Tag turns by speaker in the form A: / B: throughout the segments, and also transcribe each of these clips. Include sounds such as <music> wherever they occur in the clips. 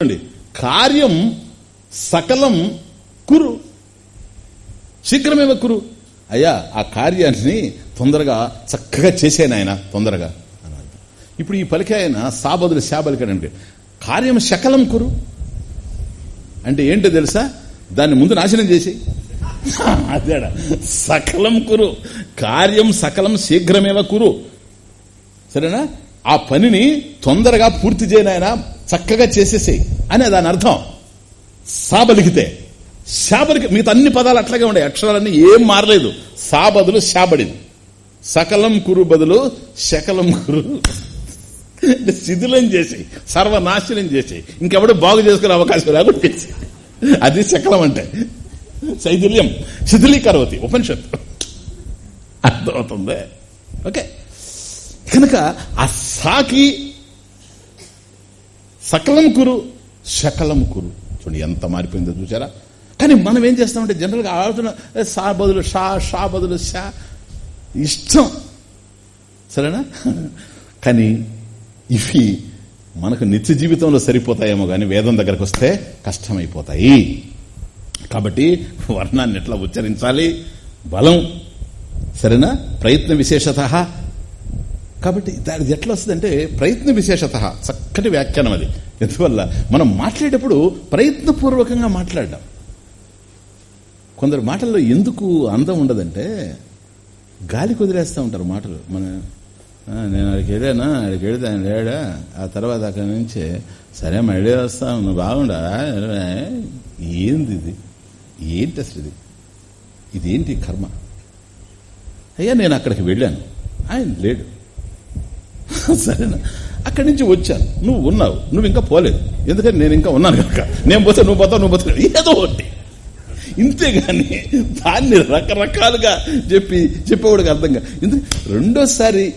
A: చూడండి. కార్యం సకలం కురు. శీఘ్రమేవ కురు. అయ్యా ఆ కార్యాన్ని తొందరగా చక్కగా చేసేను ఆయన తొందరగా. ఇప్పుడు ఈ పలికే ఆయన సాబదులు శాబలికాడంటే కార్యం శకలం కురు. అంటే ఏంటో తెలుసా? దాన్ని ముందు నాశనం చేసి <laughs> అదేడా. సకలం కురు. కార్యం సకలం శీఘ్రమేవ కురు. సరేనా? ఆ పనిని తొందరగా పూర్తి చేయనాయన చక్కగా చేసేసేయి అని దాని అర్థం. సాబలికితే శాబలికి మిగతా అన్ని పదాలు అట్లాగే ఉండే అక్షరాలన్నీ ఏం మారలేదు. సా బదులు శాబడింది. సకలం కురు బదులు శకలం కురు. అంటే శిథిలం చేసి సర్వనాశనం చేసి ఇంకెవడు బాగు చేసుకునే అవకాశం లేకుండా చేసి అది శకలం అంటే. శైథిల్యం. శిథిలీకరవతి ఉపనిషత్తు. అర్థమవుతుంది. ఓకే. కనుక ఆ సాకి సకలం కురు శకలం కురు చూడండి ఎంత మారిపోయిందో చూసారా కానీ మనం ఏం చేస్తామంటే జనరల్గా ఆలోచన సా బదులు షా షా బదులు షా ఇష్టం. సరేనా? <laughs> కానీ ఇవి మనకు నిత్య జీవితంలో సరిపోతాయేమో కానీ వేదం దగ్గరకు వస్తే కష్టమైపోతాయి. కాబట్టి వర్ణాన్ని ఎట్లా ఉచ్చరించాలి? బలం. సరేనా? ప్రయత్న విశేషత కాబట్టి దానిది ఎట్లా వస్తుందంటే ప్రయత్న విశేషత చక్కటి వ్యాఖ్యానం అది. ఎందువల్ల? మనం మాట్లాడేటప్పుడు ప్రయత్నపూర్వకంగా మాట్లాడడం. కొందరు మాటల్లో ఎందుకు అందం ఉండదంటే గాలి కుదిరేస్తూ ఉంటారు మాటలు. మన నేను అక్కడికి వెళ్ళానా? అక్కడికి వెళితే ఆయన లేడా? ఆ తర్వాత అక్కడి నుంచి సరే మళ్ళీ వస్తాం నువ్వు బాగుండా? ఏంది ఇది? ఏంటి అసలు ఇది? ఇదేంటి కర్మ? అయ్యా నేను అక్కడికి వెళ్ళాను. ఆయన లేడు. <laughs> సరేనా? అక్కడి నుంచి వచ్చాను. నువ్వు ఉన్నావు. నువ్వు ఇంకా పోలేదు. ఎందుకని నేను ఇంకా ఉన్నాను కనుక. నేను పోతే నువ్వు పోతావు నువ్వు పోతావు. ఏదో ఒకటి. ఇంతేగాని దాన్ని రకరకాలుగా చెప్పి చెప్పేవాడికి అర్థంగా ఎందుకు రెండోసారి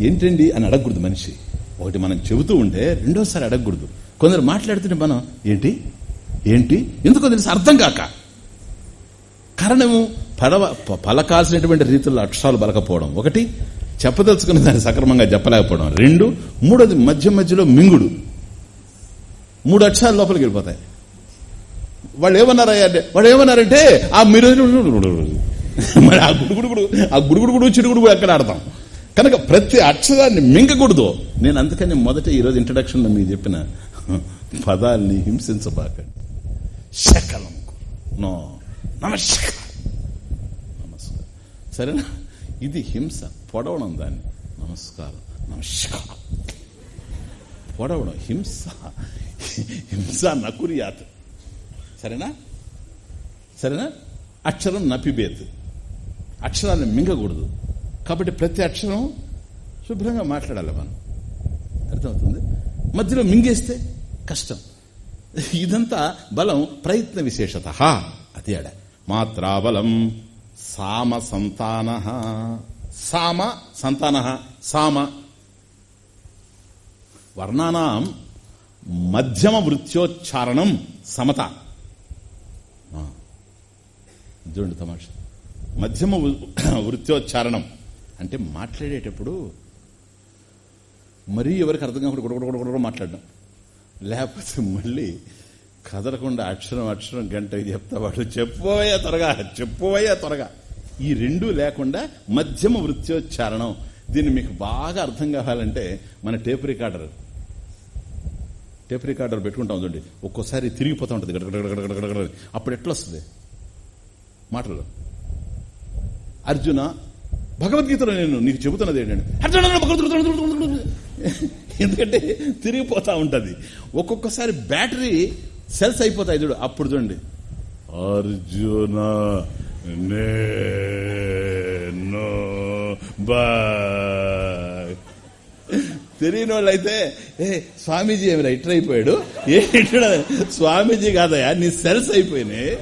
A: ఏంటండి అని అడగకూడదు మనిషి. ఒకటి మనం చెబుతూ ఉంటే రెండోసారి అడగకూడదు. కొందరు మాట్లాడుతుంటే మనం ఏంటి? ఏంటి? ఎందుకో తెలుసు? అర్థం కాక. కారణము పడవ ప- పలకాల్సినటువంటి రీతిలో అక్షరాలు పలకపోవడం. ఒకటి చెప్పదలుచుకున్న దాన్ని సక్రమంగా చెప్పలేకపోవడం. రెండు మూడోది మధ్య మధ్యలో మింగుడు. మూడు అక్షరాలు లోపలికి వెళ్ళిపోతాయి. వాళ్ళు ఏమన్నారయ్యా అంటే వాళ్ళు ఏమన్నారంటే ఆ మీరు మరి ఆ గుడుగుడుగుడు ఆ గుడుగుడుగుడు చిడుగుడు ఎక్కడ ఆడతాం? కనుక ప్రతి అక్షరాన్ని మింగకూడదు. నేను అందుకని మొదట ఈరోజు ఇంట్రడక్షన్లో మీకు చెప్పిన పదాల్ని హింసించబాకండి. శకలం. నో. నమస్కారం. నమస్కారం. సరేనా? ఇది హింస. పొడవడం దాన్ని. నమస్కారం. నమస్కారం. పొడవడం. హింస. హింస నకురియాత్. సరేనా? సరేనా? అక్షరం నపిబేత్. అక్షరాన్ని మింగకూడదు. కాబట్టి ప్రతి అక్షరం శుభ్రంగా మాట్లాడాలి మనం. అర్థమవుతుంది? మధ్యలో మింగేస్తే కష్టం. ఇదంతా బలం ప్రయత్న విశేషత. అది ఆడ. మాత్రాబలం సామ సంతాన సామ సంతాన సామ. వర్ణానాం మధ్యమ వృత్యోచ్చారణం సమత. చూడండి తమాష. మధ్యమ వృ- <coughs> వృత్యోచ్చారణం. అంటే మాట్లాడేటప్పుడు మరీ ఎవరికి అర్థం కాకుండా గుడగొడగొడగొడ మాట్లాడడం. లేకపోతే మళ్ళీ కదలకుండా అక్షరం అక్షరం గంట చెప్తా వాడు చెప్పువయ్యా త్వరగా చెప్పువయ్యా త్వరగా. ఈ రెండు లేకుండా మధ్యమ వృత్యోచ్చారణం దీన్ని మీకు బాగా అర్థం కావాలంటే మన టేప్ రికార్డర్. టేప్ రికార్డర్ పెట్టుకుంటాం చూడండి. ఒక్కోసారి తిరిగిపోతూ ఉంటుంది. గడ అప్పుడు ఎట్లా వస్తుంది? మాటలు అర్జున భగవద్గీతలో నేను నీకు చెబుతున్నది ఏంటంటే అర్జున. ఎందుకంటే తిరిగిపోతా ఉంటుంది. ఒక్కొక్కసారి బ్యాటరీ సెల్స్ అయిపోతాయి చూడు. అప్పుడు చూడండి. అర్జున నేను బా తెలియని వాళ్ళు అయితే ఏ స్వామీజీ ఏమిరా రైటర్ అయిపోయాడు ఏ స్వామీజీ కాదయా నీ సెల్స్ అయిపోయినాయి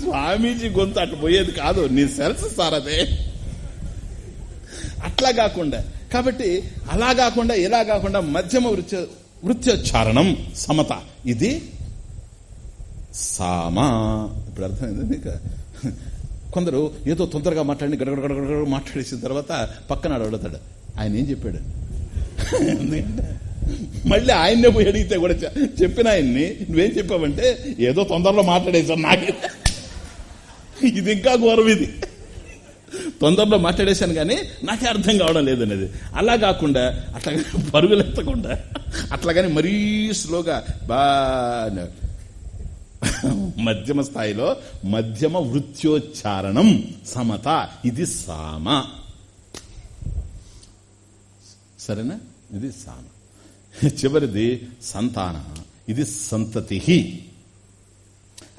A: స్వామీజీ గొంతు అటు పోయేది కాదు నీ సెల్స్ సార్ అదే అట్లా కాకుండా కాబట్టి అలా కాకుండా ఇలా కాకుండా మధ్యమ వృత్య వృత్యోచ్చారణం సమత ఇది సామా. ఇప్పుడు అర్థమైంది మీకు కొందరు ఏదో తొందరగా మాట్లాడి గడగడ గడగడ మాట్లాడేసిన తర్వాత పక్కన అడగడతాడు ఆయన ఏం చెప్పాడు? మళ్ళీ ఆయన్నే పోయి అడిగితే కూడా చెప్పిన ఆయన్ని నువ్వేం చెప్పావంటే ఏదో తొందరలో మాట్లాడేసాను నాకు. ఇది ఇంకా ఘోరం ఇది. తొందరలో మాట్లాడేశాను కానీ నాకే అర్థం కావడం లేదనేది. అలా కాకుండా అట్లా పరుగులు ఎత్తకుండా అట్లాగని మరీ స్లోగా బాగా మధ్యమ స్థాయిలో మధ్యమ వృత్యోచ్చారణం సమత ఇది సామ. సరేనా? ఇది సామ. చివరిది సంతాన ఇది సంతతి.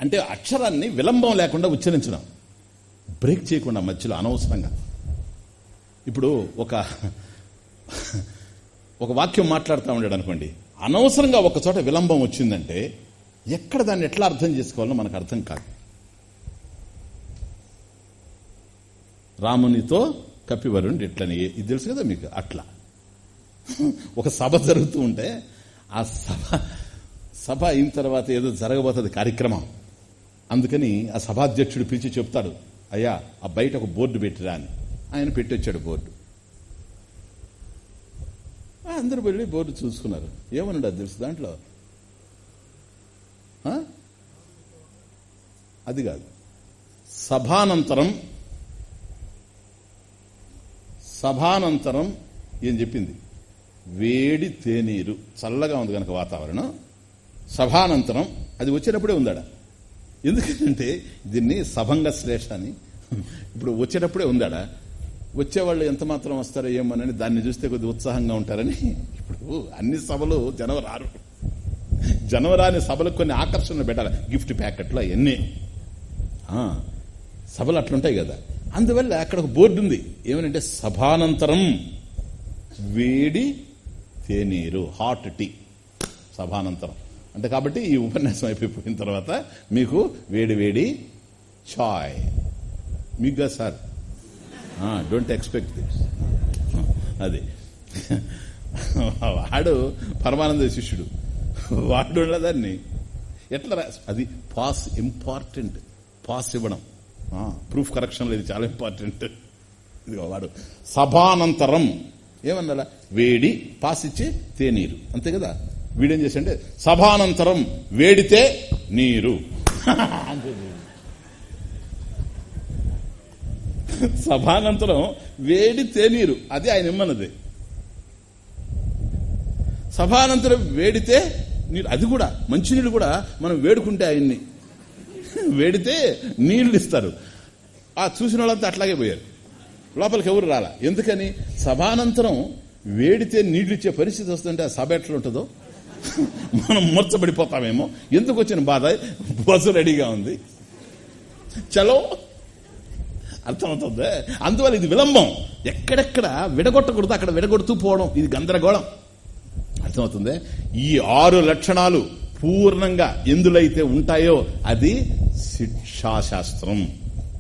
A: అంటే అక్షరాన్ని విలంబం లేకుండా ఉచ్చరించడం బ్రేక్ చేయకుండా మధ్యలో అనవసరంగా. ఇప్పుడు ఒక ఒక వాక్యం మాట్లాడుతూ ఉండాడు అనుకోండి అనవసరంగా ఒక చోట విలంబం వచ్చిందంటే ఎక్కడ దాన్ని ఎట్లా అర్థం చేసుకోవాలో మనకు అర్థం కాదు. రామునితో కప్పివరుణ్ణి ఎట్లని ఇది తెలుసు కదా మీకు? అట్లా. ఒక సభ జరుగుతూ ఉంటే ఆ సభ సభ అయిన తర్వాత ఏదో జరగబోతుంది కార్యక్రమం. అందుకని ఆ సభాధ్యక్షుడు పిలిచి చెప్తాడు అయ్యా ఆ బయట ఒక బోర్డు పెట్టిరా అని. ఆయన పెట్టొచ్చాడు బోర్డు. అందరూ వెళ్ళి బోర్డు చూసుకున్నారు. ఏమన్నాడు అది తెలుసు దాంట్లో? అది కాదు. సభానంతరం సభానంతరం ఏం చెప్పింది? వేడి తేనీరు. చల్లగా ఉంది కనుక వాతావరణం. సభానంతరం అది వచ్చేటప్పుడే ఉందాడ ఎందుకంటే దీన్ని సభంగ శ్లేష అని. ఇప్పుడు వచ్చేటప్పుడే ఉందాడ వచ్చేవాళ్ళు ఎంత మాత్రం వస్తారో ఏమోనని దాన్ని చూస్తే కొద్ది ఉత్సాహంగా ఉంటారని ఇప్పుడు అన్ని సభలు జనం రారు జనవరాని సభలకు కొన్ని ఆకర్షణలు పెట్టాలి. గిఫ్ట్ ప్యాకెట్లు అవన్నీ. సభలు అట్లుంటాయి కదా. అందువల్ల అక్కడ ఒక బోర్డు ఉంది. ఏమనంటే సభానంతరం వేడి తేనీరు హాట్ టీ. సభానంతరం. అంటే కాబట్టి ఈ ఉపన్యాసం అయిపోయిన తర్వాత మీకు వేడి వేడి చాయ్. మీకు సార్. డోంట్ ఎక్స్పెక్ట్ దిస్ అది. వాడు పరమానంద శిష్యుడు. వాడు దాన్ని ఎట్లా రా అది పాస్ ఇంపార్టెంట్ పాస్ ఇవ్వడం. ప్రూఫ్ కరెక్షన్ లేదు చాలా ఇంపార్టెంట్. ఇది వాడు. సభానంతరం ఏమన్నా వేడి పాస్ ఇచ్చి తేనీరు. అంతే కదా? వీడేం చేశాడంటే సభానంతరం వేడితే నీరు. సభానంతరం వేడి తేనీరు. అది ఆయన ఇమ్మన్నది. సభానంతరం వేడితే నీరు. అది కూడా మంచినీళ్ళు కూడా మనం వేడుకుంటే ఆయన్ని. <laughs> వేడితే నీళ్ళు ఇస్తారు. ఆ చూసిన వాళ్ళంతా అట్లాగే పోయారు. లోపలికి ఎవరు రాలా? ఎందుకని? సభానంతరం వేడితే నీళ్ళు ఇచ్చే పరిస్థితి వస్తుంటే ఆ సభ ఎట్లా ఉంటుందో? <laughs> మనం మూర్చబడిపోతామేమో ఎందుకు వచ్చిన బాధ? బస్సు రెడీగా ఉంది. చలో. అర్థమవుతుంది? అందువల్ల ఇది విలంబం. ఎక్కడెక్కడ విడగొట్టకూడదు అక్కడ విడగొడుతూ పోవడం ఇది గందరగోళం. అర్థమవుతుంది? ఈ ఆరు లక్షణాలు పూర్ణంగా ఎందులైతే ఉంటాయో అది శిక్షాశాస్త్రం.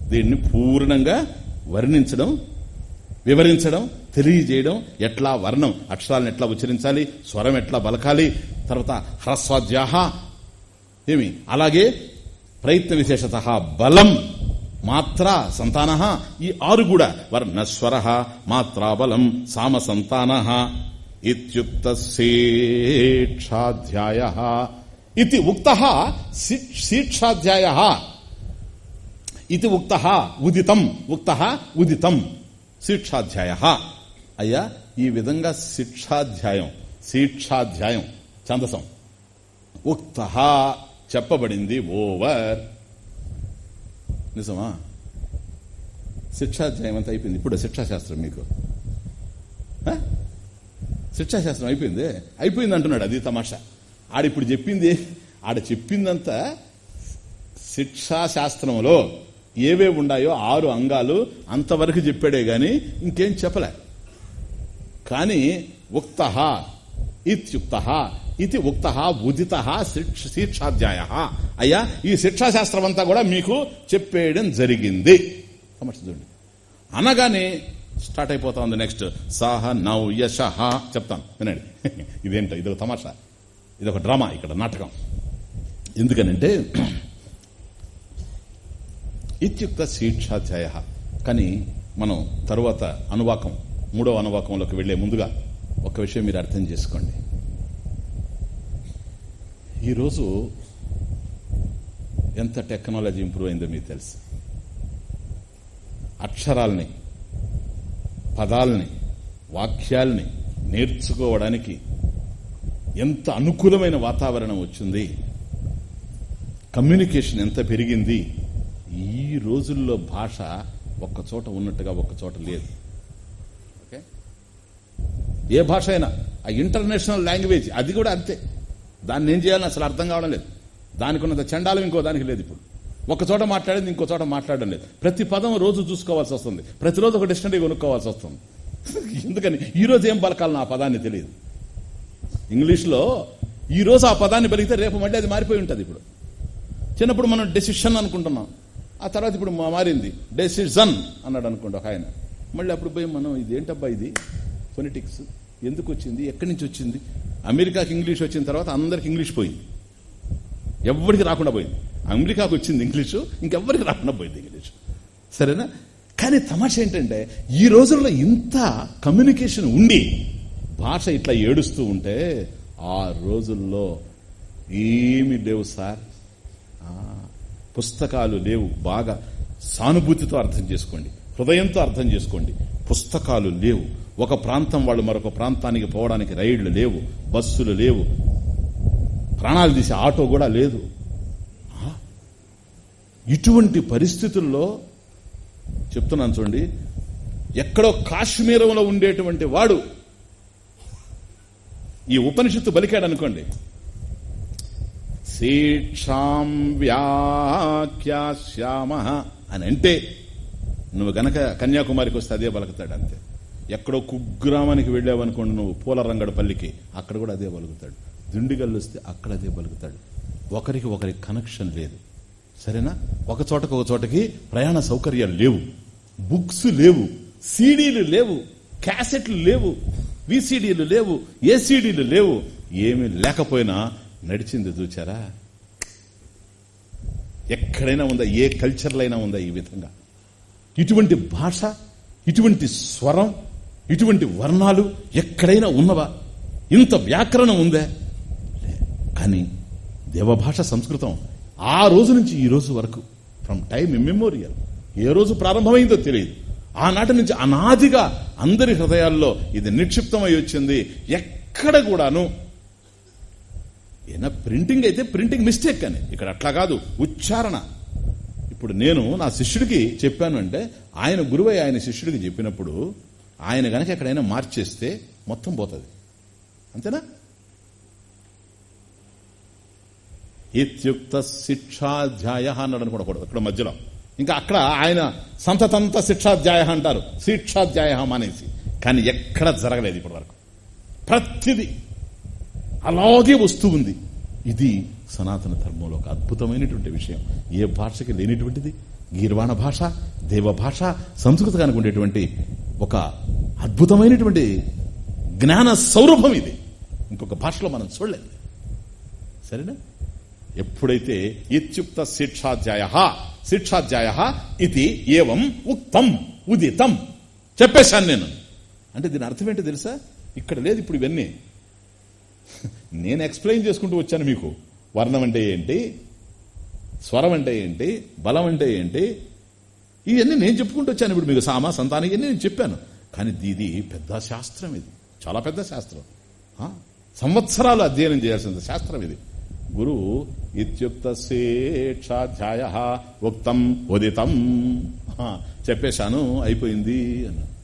A: దీన్ని పూర్ణంగా వర్ణించడం వివరించడం తెలియజేయడం ఎట్లా వర్ణం? అక్షరాలను ఎట్లా ఉచ్చరించాలి? స్వరం ఎట్లా బలకాలి తర్వాత హ్రస్వాద్యాహ ఏమి? అలాగే ప్రయత్న విశేషత బలం మాత్ర సంతాన ఈ ఆరు కూడా వర్ణస్వర మాత్రా బలం సామ సంతాన ఇత్యుక్త శేక్షాధ్యాయ ఇది ఉక్త శీక్షాధ్యాయ ఇది ఉక్త ఉదితం ఉక్త ఉదితం శిక్షాధ్యాయ అయ్యా ఈ విధంగా శిక్షాధ్యాయం శిక్షాధ్యాయం ఛందసం. ఉక్త చెప్పబడింది ఓవర్. నిజమా? శిక్షాధ్యాయం అంతా అయిపోయింది. ఇప్పుడు శిక్షాశాస్త్రం మీకు. ఆ? శిక్షాశాస్త్రం అయిపోయింది? అయిపోయింది అంటున్నాడు అది తమాషా. ఆడిప్పుడు చెప్పింది ఆడ చెప్పిందంతా శిక్షాశాస్త్రంలో ఏవే ఉన్నాయో ఆరు అంగాలు అంతవరకు చెప్పాడే గాని ఇంకేం చెప్పలే. కానీ ఉక్త ఇత్యుక్త ఇది ఉక్త ఉదిత శిక్షాధ్యాయ. అయ్యా ఈ శిక్షాశాస్త్రం అంతా కూడా మీకు చెప్పేయడం జరిగింది. సమస్య చూడండి అనగానే స్టార్ట్ అయిపోతా ఉంది నెక్స్ట్. సహ నౌ యశ. చెప్తాను వినండి. <laughs> ఇదేంటో ఇది తమాషా. ఇది ఒక డ్రామా ఇక్కడ నాటకం. ఎందుకనంటే ఇత్యుక్త శీర్షాధ్యాయ. కానీ మనం తరువాత అనువాకం మూడవ అనువాకంలోకి వెళ్ళే ముందుగా ఒక విషయం మీరు అర్థం చేసుకోండి. ఈరోజు ఎంత టెక్నాలజీ ఇంప్రూవ్ అయిందో మీకు తెలుసు. అక్షరాల్ని పదాల్ని వాక్యాల్ని నేర్చుకోవడానికి ఎంత అనుకూలమైన వాతావరణం వచ్చింది. కమ్యూనికేషన్ ఎంత పెరిగింది. ఈ రోజుల్లో భాష ఒక్క చోట ఉన్నట్టుగా ఒక్క చోట లేదు. ఓకే? ఏ భాష అయినా ఆ ఇంటర్నేషనల్ లాంగ్వేజ్ అది కూడా అంతే. దాన్ని ఏం చేయాలని అసలు అర్థం కావడం లేదు. దానికి ఉన్నంత చండాలం ఇంకో దానికి లేదు ఇప్పుడు. ఒక చోట మాట్లాడేది ఇంకో చోట మాట్లాడడం లేదు. ప్రతి పదం రోజు చూసుకోవాల్సి వస్తుంది. ప్రతిరోజు ఒక డిక్షనరీ కొనుక్కోవాల్సి వస్తుంది. <laughs> ఎందుకని? ఈ రోజు ఏం పలకాలని ఆ పదాన్ని తెలియదు. ఇంగ్లీష్లో ఈ రోజు ఆ పదాన్ని పలికితే రేపు మళ్ళీ అది మారిపోయి ఉంటుంది ఇప్పుడు. చిన్నప్పుడు మనం డెసిషన్ అనుకుంటున్నాం. ఆ తర్వాత ఇప్పుడు మా- మారింది. డెసిజన్ అన్నాడు అనుకోండి ఒక ఆయన. మళ్ళీ అప్పుడు పోయి మనం ఇది ఏంటబ్బా ఇది? ఫొనెటిక్స్ ఎందుకు వచ్చింది? ఎక్కడి నుంచి వచ్చింది? అమెరికాకి ఇంగ్లీష్ వచ్చిన తర్వాత అందరికి ఇంగ్లీష్ పోయింది. ఎవరికి రాకుండా పోయింది. అమెరికాకు వచ్చింది ఇంగ్లీషు ఇంకెవ్వరికి రాకుండా పోయింది ఇంగ్లీష్. సరేనా? కానీ తమాష ఏంటంటే ఈ రోజుల్లో ఇంత కమ్యూనికేషన్ ఉండి భాష ఇట్లా ఏడుస్తూ ఉంటే ఆ రోజుల్లో ఏమి లేవు సార్. పుస్తకాలు లేవు. బాగా సానుభూతితో అర్థం చేసుకోండి. హృదయంతో అర్థం చేసుకోండి. పుస్తకాలు లేవు. ఒక ప్రాంతం వాళ్ళు మరొక ప్రాంతానికి పోవడానికి రైళ్ళు లేవు. బస్సులు లేవు. ప్రాణాలు తీసే ఆటో కూడా లేదు. ఇటువంటి పరిస్థితుల్లో చెప్తున్నాను చూడండి. ఎక్కడో కాశ్మీరంలో ఉండేటువంటి వాడు ఈ ఉపనిషత్తు బలికాడు అనుకోండి. శీక్షాం వ్యాఖ్యాశ్యామ అని అంటే నువ్వు గనక కన్యాకుమారికి వస్తే అదే బలుకుతాడు అంతే. ఎక్కడో కుగ్రామానికి వెళ్ళావనుకోండి నువ్వు పూలరంగడు పల్లికి అక్కడ కూడా అదే బలుకుతాడు దిండిగల్లు వస్తే అక్కడ అదే బలుకుతాడు ఒకరికి ఒకరికి కనెక్షన్ లేదు. సరేనా? ఒక చోటకు ఒక చోటకి ప్రయాణ సౌకర్యాలు లేవు. బుక్స్ లేవు. సీడీలు లేవు. క్యాసెట్లు లేవు. విసిడీలు లేవు ఏసీడీలు లేవు. ఏమీ లేకపోయినా నడిచింది చూచారా? ఎక్కడైనా ఉందా ఏ కల్చర్లో అయినా ఉందా ఈ విధంగా? ఇటువంటి భాష ఇటువంటి స్వరం ఇటువంటి వర్ణాలు ఎక్కడైనా ఉన్నవా? ఇంత వ్యాకరణం ఉందే? కానీ దేవభాష సంస్కృతం ఆ రోజు నుంచి ఈ రోజు వరకు ఫ్రమ్ టైమ్ ఇమ్మెమోరియల్ ఏ రోజు ప్రారంభమైందో తెలియదు. ఆనాటి నుంచి అనాదిగా అందరి హృదయాల్లో ఇది నిక్షిప్తమై వచ్చింది. ఎక్కడ కూడాను ఏనా ప్రింటింగ్ అయితే ప్రింటింగ్ మిస్టేక్ అని. ఇక్కడ అట్లా కాదు. ఉచ్చారణ. ఇప్పుడు నేను నా శిష్యుడికి చెప్పాను అంటే ఆయన గురువై ఆయన శిష్యుడికి చెప్పినప్పుడు ఆయన గనక ఎక్కడైనా మార్చేస్తే మొత్తం పోతుంది. అంతేనా? ఇత్యుక్త శిక్షాధ్యాయ అన్నాడు అనుకోకూడదు. ఇక్కడ మధ్యలో. ఇంకా అక్కడ ఆయన సంతతంత శిక్షాధ్యాయ అంటారు. శిక్షాధ్యాయ అనేసి కానీ ఎక్కడ జరగలేదు ఇప్పటి వరకు. ప్రతిది అలాగే వస్తూ ఉంది. ఇది సనాతన ధర్మంలో ఒక అద్భుతమైనటువంటి విషయం. ఏ భాషకి లేనిటువంటిది? గీర్వాణ భాష దేవ భాష సంస్కృతానికి ఉండేటువంటి ఒక అద్భుతమైనటువంటి జ్ఞాన సౌరభం ఇది. ఇంకొక భాషలో మనం చూడలేదు. సరేనా? ఎప్పుడైతే ఇత్యుక్త శిక్షాధ్యాయ శిక్షాధ్యాయ ఇది ఏవం ఉక్తం ఉదితం. చెప్పేశాను నేను. అంటే దీని అర్థం ఏంటో తెలుసా? ఇక్కడ లేదు ఇప్పుడు ఇవన్నీ. నేను ఎక్స్ప్లెయిన్ చేసుకుంటూ వచ్చాను మీకు. వర్ణం అంటే ఏంటి? స్వరం అంటే ఏంటి? బలం అంటే ఏంటి? ఇవన్నీ నేను చెప్పుకుంటూ వచ్చాను ఇప్పుడు మీకు. సామ సంతానం ఇవన్నీ నేను చెప్పాను. కానీ ఇది పెద్ద శాస్త్రం ఇది. చాలా పెద్ద శాస్త్రం. ఆ? సంవత్సరాలు అధ్యయనం చేయాల్సిన శాస్త్రం ఇది. గురువు ఇత్యుక్తశేక్షాధ్యాయ ఉక్తం ఉదితం. చెప్పేశాను అయిపోయింది అన్నాడు.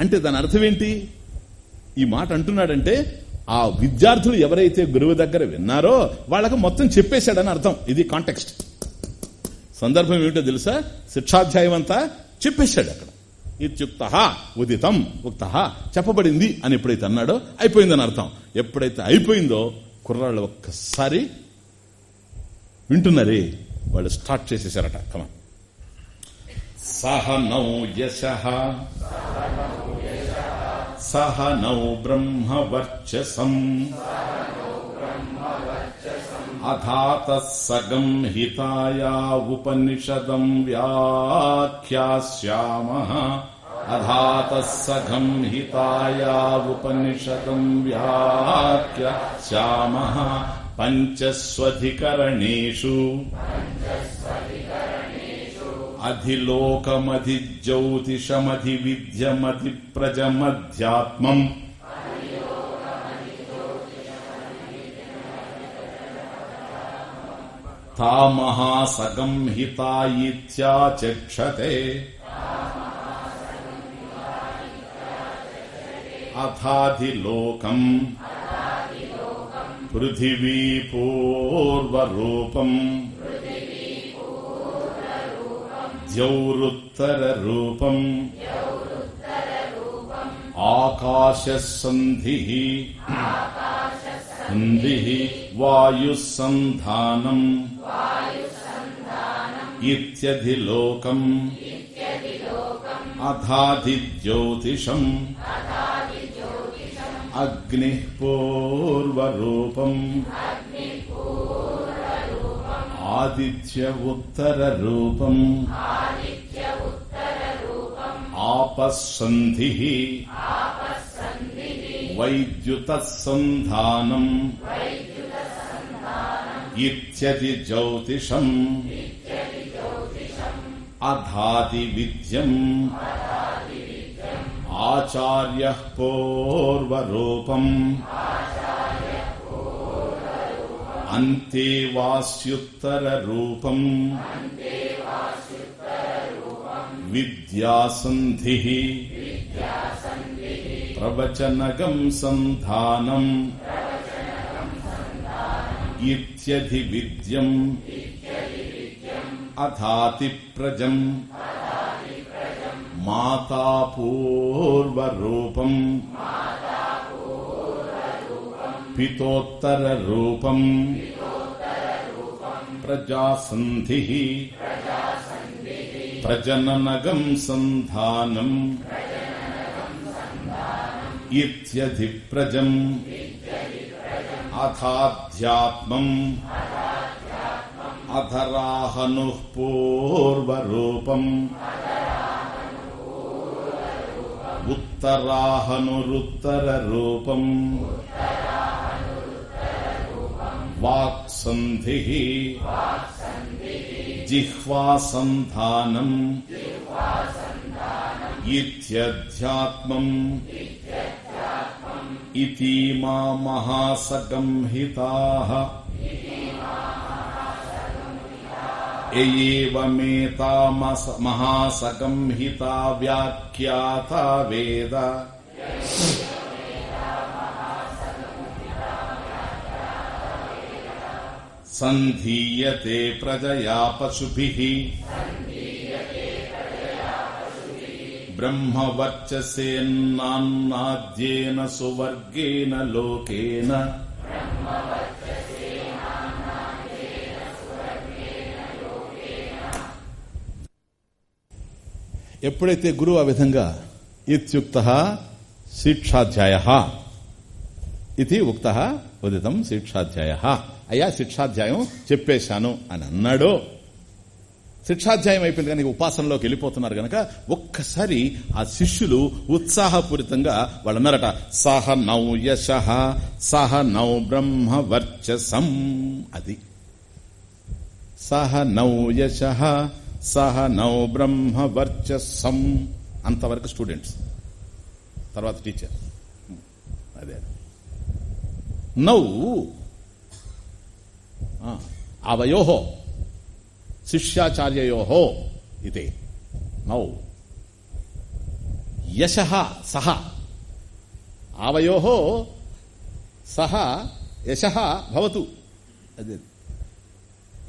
A: అంటే దాని అర్థం ఏంటి? ఈ మాట అంటున్నాడంటే ఆ విద్యార్థులు ఎవరైతే గురువు దగ్గర విన్నారో వాళ్ళకు మొత్తం చెప్పేశాడని అర్థం. ఇది కాంటెక్స్ట్ సందర్భం ఏమిటో తెలుసా? శిక్షాధ్యాయం అంతా చెప్పేశాడు అక్కడ. ఇత్యుక్త ఉదితం ఉక్త చెప్పబడింది అని ఎప్పుడైతే అన్నాడో అయిపోయిందని అర్థం. ఎప్పుడైతే అయిపోయిందో కుర్రాళ్ళు ఒక్కసారి వింటున్నారే? వాళ్ళు స్టార్ట్ చేసేసారట. కమ సహనౌ యశ. సహనౌ బ్రహ్మవర్చసం. అథాత సగం హితాయా ఉపనిషదం వ్యాఖ్యాస్యామ. అధాతసఘం హితాయా ఉపనిషదం వ్యాఖ్య శ్యామ పంచస్వధికరణేషు అధిలోకమధిజ్యోతిషమధి విద్యమతి ప్రజమధ్యాత్మం తామహాసగం अथाधिलोकम् पृथिवी पूर्वरूपम् द्यौरुत्तररूपम् आकाशसन्धिः सन्धिः वायुसन्धानम् इत्यधिलोकम् अथाधिज्योतिषम् అగ్ని పూర్వరూపం ఆదిత్య ఉత్తర రూపం ఆపసంధి వైద్యుత సంధానం ఇత్యది జ్యోతిషం అధాది విద్యం ఆచార్య పూర్వరూపం. అంతేవాస్యుత్తరరూపం. విద్యాసంధి. ప్రవచనగం సంధానం. ఇత్యధి విద్యం. అథాతి ప్రజం. మాతాపూర్వరూపం పితోత్తరరూపం ప్రజాసంధి ప్రజననగం సంధానం ఇత్యధిప్రజం అథాధ్యాత్మం అధరాహను పూర్వరూపం उत्तराहनुरुत्तररूपम्। वाक्सन्धिः। जिह्वासन्धानम्। इत्यध्यात्मम्। इति मा महासगंहिताः। एवमेतामस महासगंहिता व्याख्याता वेद। सन्धीयते प्रजया पशुभिः। ब्रह्मवर्चसेन्नान्नाद्येन सुवर्गेण लोकेन। ఎప్పుడైతే గురువు ఆ విధంగా ఇత్యుక్త శిక్షాధ్యాయ ఇది ఉక్త ఉదితం శిక్షాధ్యాయ. అయ్యా శిక్షాధ్యాయం చెప్పేశాను అని అన్నాడో. శిక్షాధ్యాయం అయిపోయింది కానీ ఉపాసనలోకి వెళ్ళిపోతున్నారు గనక ఒక్కసారి ఆ శిష్యులు ఉత్సాహపూరితంగా వాళ్ళు అన్నారట సహ నౌ యశ సహ నౌ బ్రహ్మ వర్చసం. అది సహ నౌ యశ సహ నౌ బ్రహ్మ వర్చస్సం. అంతవరకు స్టూడెంట్స్. తర్వాత టీచర్. అదే. నౌ. అవయోహో. శిష్యాచార్యయో ఇదే నౌ. యశ సహ. ఆవయో సహ యశ భవతు. అదే.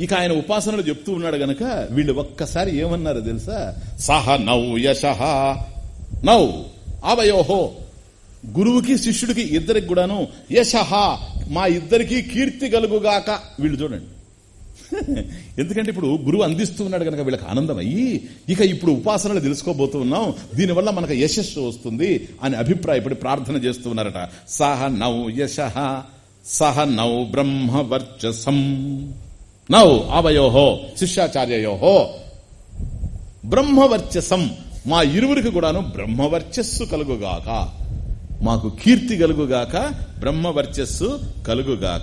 A: ఇక ఆయన ఉపాసనలు చెప్తూ ఉన్నాడు గనక వీళ్ళు ఒక్కసారి ఏమన్నారు తెలుసా? సహ నౌ యశ. నౌ అవయోహో. గురువుకి శిష్యుడికి ఇద్దరికి కూడాను యశ. మా ఇద్దరికి కీర్తి కలుగుగాక. వీళ్ళు చూడండి. <laughs> ఎందుకంటే ఇప్పుడు గురువు అందిస్తూ ఉన్నాడు కనుక వీళ్ళకి ఆనందం అయ్యి ఇక ఇప్పుడు ఉపాసనలు తెలుసుకోబోతూ ఉన్నాం. దీనివల్ల మనకు యశస్సు వస్తుంది అని అభిప్రాయపడి ప్రార్థన చేస్తూ ఉన్నారట. సహ నౌ యశ. సహ నౌ బ్రహ్మ వర్చసం. నౌ ఆవయోహో శిష్యాచార్యయోహో. బ్రహ్మవర్చసం. మా ఇరువురికి కూడాను బ్రహ్మవర్చస్సు కలుగుగాక. మాకు కీర్తి కలుగుగాక బ్రహ్మవర్చస్సు కలుగుగాక.